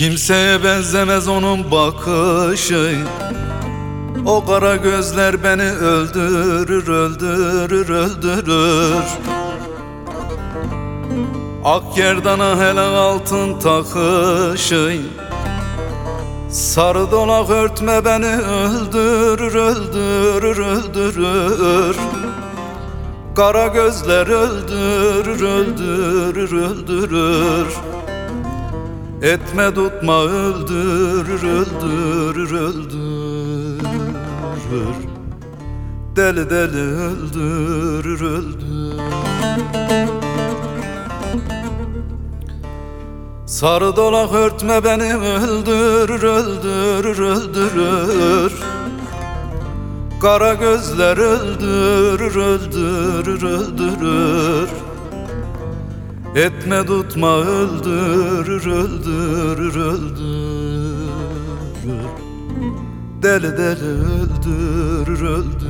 Kimseye benzemez onun bakışı. O kara gözler beni öldürür, öldürür, öldürür. Ak yerdana hele altın takışı. Sarı dolak örtme beni öldürür, öldürür, öldürür. Kara gözler öldürür, öldürür, öldürür Etme tutma öldürür öldürür öldürür. Deli deli öldürür öldürür. Sarı dolak örtme beni öldürür öldürür öldürür. Kara gözler öldürür öldürür öldürür Etme tutma öldürür öldürür öldürür Deli deli öldürür öldürür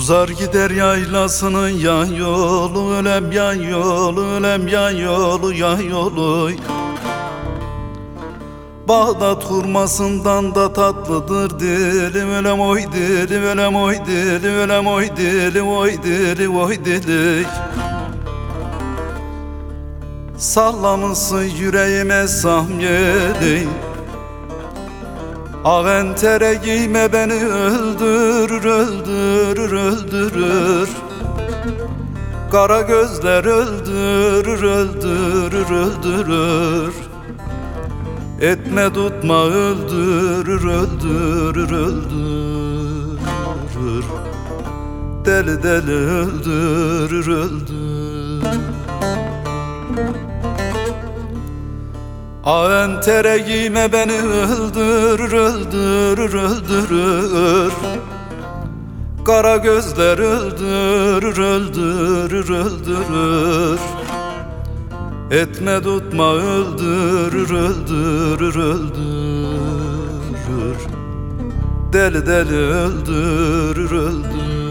Uzar gider yaylasının yan yolu Ölem yan yolu, ölem yan yolu, yan yolu. Bağdat hurmasından da tatlıdır dilim Ölem oy dilim, ölem oy dilim, ölem oy dilim Oy dilim, oy dilim. Sallamışsın yüreğime samyeli Aventere giyme beni öldürür, öldürür, öldürür. Kara gözler öldürür, öldürür, öldürür. Etme tutma öldürür, öldürür, öldürür. Deli deli öldürür, öldürür. Aventere giyme beni öldürür, öldürür, öldürür Kara gözler öldürür, öldürür, öldürür. Etme tutma öldürür, öldürür, öldürür. Deli deli öldürür, öldürür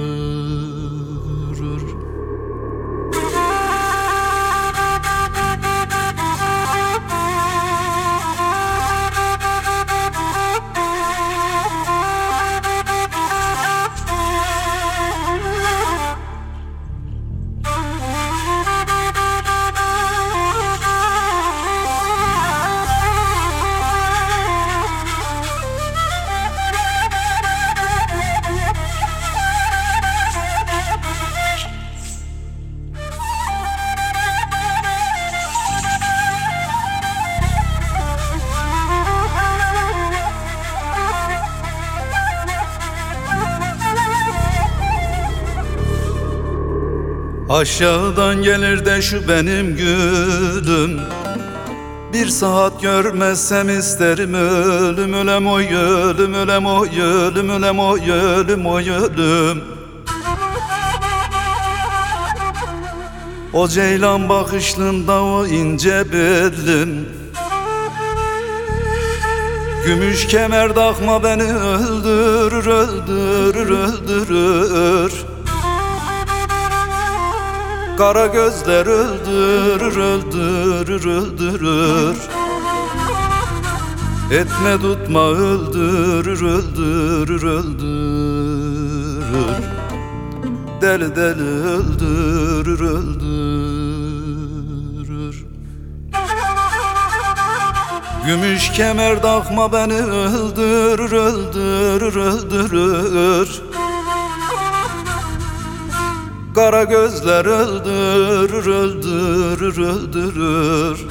Aşağıdan gelir de şu benim gülüm. Bir saat görmezsem isterim ölüm ölem oy ölüm ölem oy ölüm ölem oy ölüm oy ölüm. O ceylan bakışlında o ince bellin Gümüş kemer takma beni öldürür öldürür öldürür Kara gözler öldürür öldürür öldürür. Etme tutma öldürür öldürür öldürür. Deli deli öldürür öldürür. Gümüş kemer takma beni öldürür öldürür öldürür Kara gözler öldürür öldürür öldürür.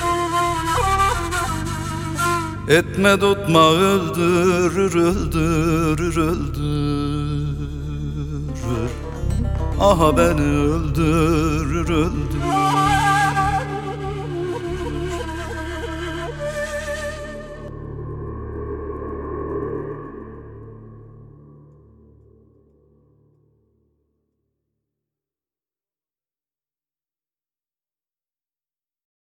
Etme tutma öldürür öldürür öldürür. Aha beni öldürür öldürür